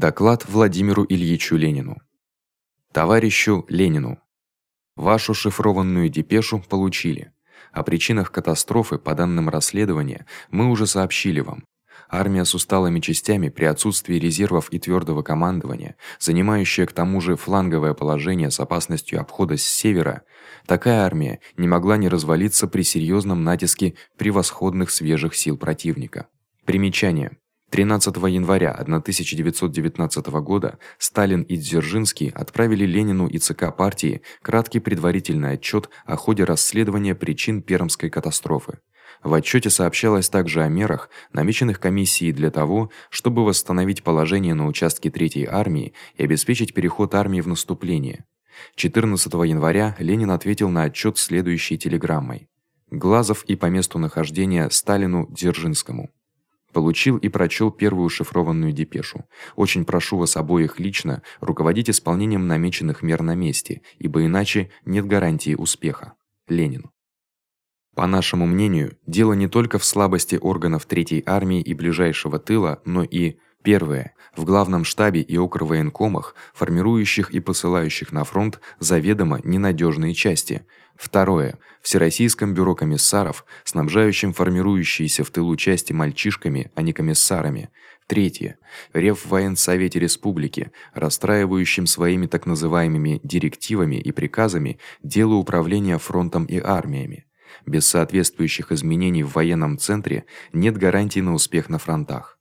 Доклад Владимиру Ильичу Ленину. Товарищу Ленину. Вашу шифрованную депешу получили. О причинах катастрофы по данным расследования мы уже сообщили вам. Армия с усталыми частями при отсутствии резервов и твёрдого командования, занимающая к тому же фланговое положение с опасностью обхода с севера, такая армия не могла не развалиться при серьёзном натиске превосходных свежих сил противника. Примечание: 13 января 1919 года Сталин и Дзержинский отправили Ленину и ЦК партии краткий предварительный отчёт о ходе расследования причин Пермской катастрофы. В отчёте сообщалось также о мерах, намеченных комиссией для того, чтобы восстановить положение на участке 3-й армии и обеспечить переход армии в наступление. 14 января Ленин ответил на отчёт следующей телеграммой: Глазов и по месту нахождения Сталину Дзержинскому. Получил и прочёл первую шифрованную депешу. Очень прошу вас обоих лично руководить исполнением намеченных мер на месте, ибо иначе нет гарантии успеха. Ленин. По нашему мнению, дело не только в слабости органов третьей армии и ближайшего тыла, но и первое в главном штабе и окрвоенкомах, формирующих и посылающих на фронт заведомо ненадёжные части. Второе Всероссийском бюро комиссаров, снабжающим формирующиеся в тылу части мальчишками, а не комиссарами. Третье Реввоенсовете республики, расстраивающим своими так называемыми директивами и приказами дело управления фронтом и армиями. Без соответствующих изменений в военном центре нет гарантий на успех на фронтах.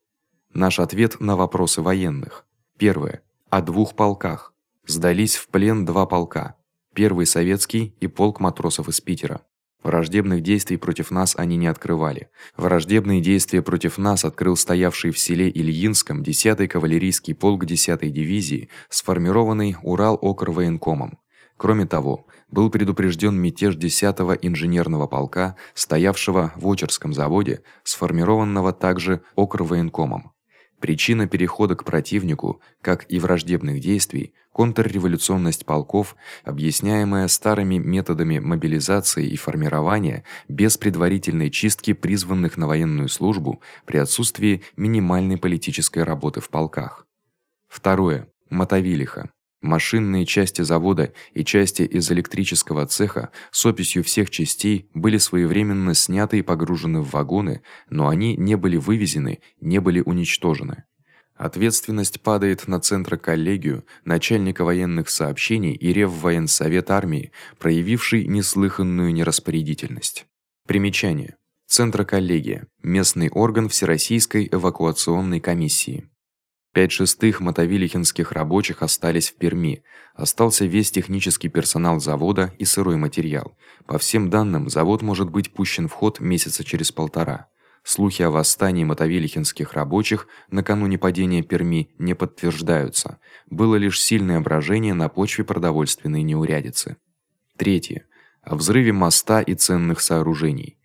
Наш ответ на вопросы военных. Первое. О двух полках. Сдались в плен два полка. Первый советский и полк матросов из Питера. Враждебных действий против нас они не открывали. Враждебные действия против нас открыл стоявший в селе Ильинском 10-й кавалерийский полк 10-й дивизии, сформированный Урал-Окрвоенкомом. Кроме того, был предупрежден мятеж 10-го инженерного полка, стоявшего в Очерском заводе, сформированного также Окрвоенкомом. Причина перехода к противнику, как и враждебных действий, контрреволюционность полков, объясняемая старыми методами мобилизации и формирования без предварительной чистки призванных на военную службу при отсутствии минимальной политической работы в полках. Второе Мотовилиха. Машинные части завода и части из электрического цеха с описью всех частей были своевременно сняты и погружены в вагоны, но они не были вывезены, не были уничтожены. Ответственность падает на центроколлегию, начальника военных сообщений и Реввоенсовет армии, проявивший неслыханную нераспорядительность. Примечание: Центроколлегия местный орган Всероссийской эвакуационной комиссии. Пять шестых мотовилихинских рабочих остались в Перми. Остался весь технический персонал завода и сырой материал. По всем данным, завод может быть пущен в ход месяца через полтора. Слухи о восстании мотовилихинских рабочих накануне падения Перми не подтверждаются. Было лишь сильное брожение на почве продовольственной неурядицы. Третье о взрыве моста и ценных сооружений.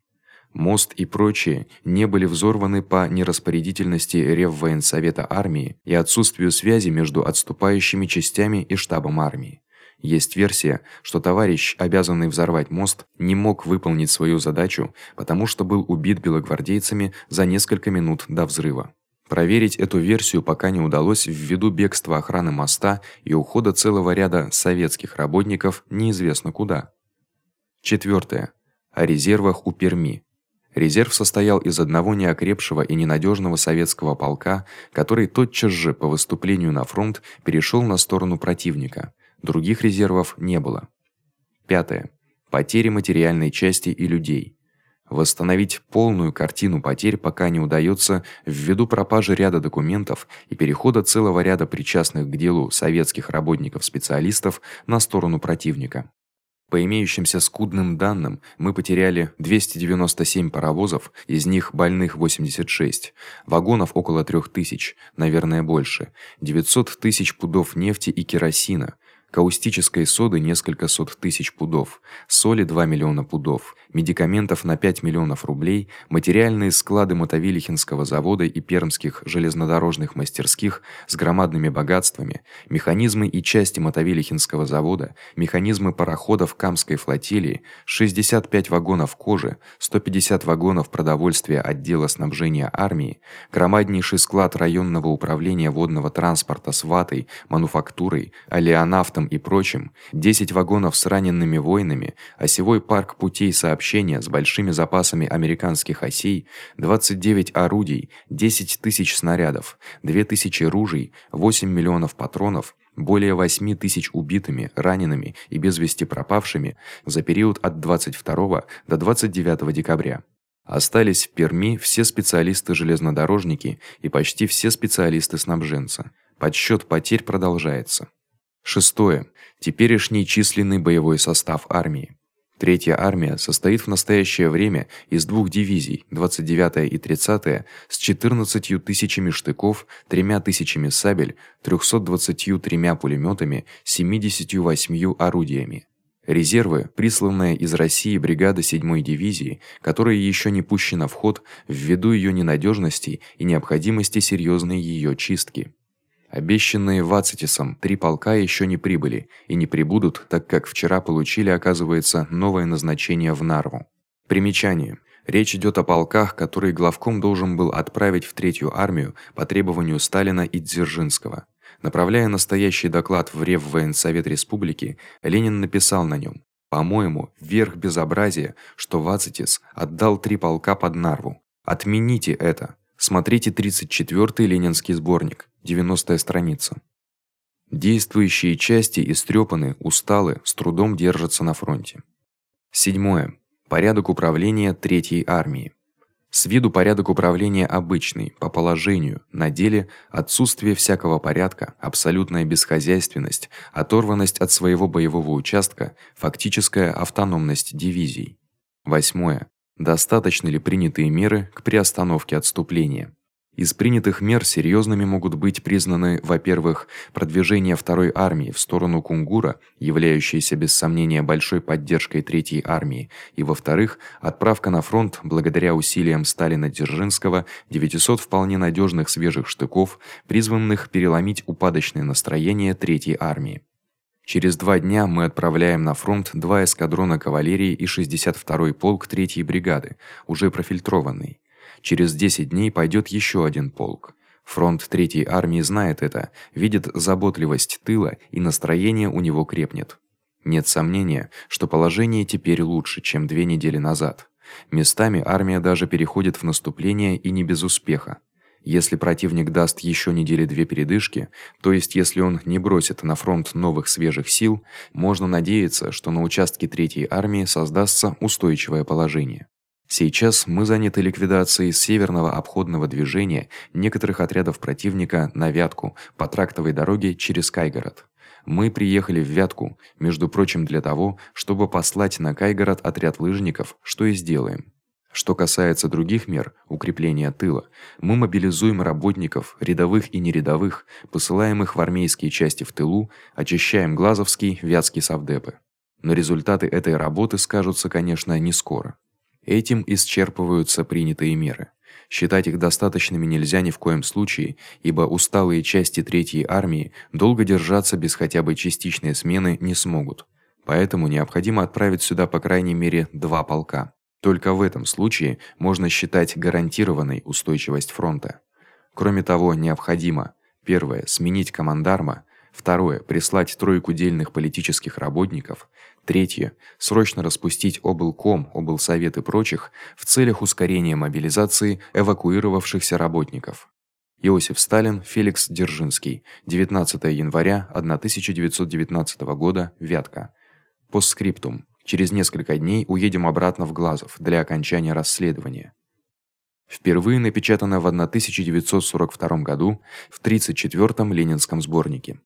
Мост и прочие не были взорваны по нераспорядительности Реввоенсовета армии и отсутствию связи между отступающими частями и штабом армии. Есть версия, что товарищ, обязанный взорвать мост, не мог выполнить свою задачу, потому что был убит белогвардейцами за несколько минут до взрыва. Проверить эту версию пока не удалось ввиду бегства охраны моста и ухода целого ряда советских работников неизвестно куда. Четвертое. О резервах у Перми. Резерв состоял из одного неокрепшего и ненадежного советского полка, который тотчас же по выступлению на фронт перешёл на сторону противника. Других резервов не было. Пятое. Потери материальной части и людей. Восстановить полную картину потерь пока не удаётся ввиду пропажи ряда документов и перехода целого ряда причастных к делу советских работников-специалистов на сторону противника. По имеющимся скудным данным, мы потеряли 297 паровозов, из них больных 86, вагонов около 3000, наверное, больше, 900 тысяч пудов нефти и керосина. Каустической соды несколько сот тысяч пудов, соли 2 миллиона пудов, медикаментов на 5 миллионов рублей, материальные склады Мотовилихинского завода и пермских железнодорожных мастерских с громадными богатствами, механизмы и части Мотовилихинского завода, механизмы пароходов Камской флотилии, 65 вагонов кожи, 150 вагонов продовольствия отдела снабжения армии, громаднейший склад районного управления водного транспорта с ватой, мануфактурой, олеонавтом и прочим, 10 вагонов с ранеными воинами, осевой парк путей сообщения с большими запасами американских осей, 29 орудий, 10 тысяч снарядов, 2000 ружей, 8 миллионов патронов, более 8 тысяч убитыми, ранеными и без вести пропавшими за период от 22 до 29 декабря. Остались в Перми все специалисты-железнодорожники и почти все специалисты-снабженцы. Подсчёт потерь продолжается. Шестое. Теперешний численный боевой состав армии. Третья армия состоит в настоящее время из двух дивизий, 29-я и 30-я, с 14 тысячами штыков, тремя тысячами сабель, 323 пулемётами, 78 орудиями. Резервы, присланные из России бригада 7-й дивизии, которая ещё не пущена в ход ввиду её ненадёжности и необходимости серьёзной её чистки. Обещанные Вацитисом три полка ещё не прибыли и не прибудут, так как вчера получили, оказывается, новое назначение в Нарву. Примечание: Речь идёт о полках, которые главком должен был отправить в третью армию по требованию Сталина и Дзержинского. Направляя настоящий доклад в Реввоенсовет Республики, Ленин написал на нём: "По-моему, верх безобразия, что Вацитис отдал три полка под Нарву. Отмените это. Смотрите 34-й Ленинский сборник". 90-я страница. Действующие части истрёпаны, усталы, с трудом держатся на фронте. Седьмое. Порядок управления третьей армии. С виду порядок управления обычный, по положению, на деле отсутствие всякого порядка, абсолютная бесхозяйственность, оторванность от своего боевого участка, фактическая автономность дивизий. Восьмое. Достаточно ли принятые меры к приостановке отступления? Из принятых мер серьёзными могут быть признаны, во-первых, продвижение второй армии в сторону Кунгура, являющейся без сомнения большой поддержкой третьей армии, и во-вторых, отправка на фронт благодаря усилиям Сталина-Дзержинского 900 вполне надёжных свежих штыков, призванных переломить упадочное настроение третьей армии. Через два дня мы отправляем на фронт два эскадрона кавалерии и 62-й полк 3-й бригады, уже профильтрованный. Через 10 дней пойдёт ещё один полк. Фронт третьей армии знает это, видит заботливость тыла, и настроение у него крепнет. Нет сомнения, что положение теперь лучше, чем две недели назад. Местами армия даже переходит в наступление и не без успеха. Если противник даст ещё недели две передышки, то есть если он не бросит на фронт новых свежих сил, можно надеяться, что на участке третьей армии создастся устойчивое положение. Сейчас мы заняты ликвидацией северного обходного движения некоторых отрядов противника на Вятку по трактовой дороге через Кайгород. Мы приехали в Вятку, между прочим, для того, чтобы послать на Кайгород отряд лыжников, что и сделаем. Что касается других мер укрепления тыла, мы мобилизуем работников, рядовых и нерядовых, посылаем их в армейские части в тылу, очищаем Глазовский, Вятский совдепы. Но результаты этой работы скажутся, конечно, не скоро. Этим исчерпываются принятые меры. Считать их достаточными нельзя ни в коем случае, ибо усталые части третьей армии долго держаться без хотя бы частичной смены не смогут. Поэтому необходимо отправить сюда по крайней мере два полка. Только в этом случае можно считать гарантированной устойчивость фронта. Кроме того, необходимо: первое сменить командарма, Второе прислать тройку дельных политических работников. Третье срочно распустить облком, облсовет и прочих в целях ускорения мобилизации эвакуировавшихся работников. Иосиф Сталин, Феликс Дзержинский. 19 января 1919 года, Вятка. Постскриптум. Через несколько дней уедем обратно в Глазов для окончания расследования. Впервые напечатано в 1942 году в 34-м Ленинском сборнике.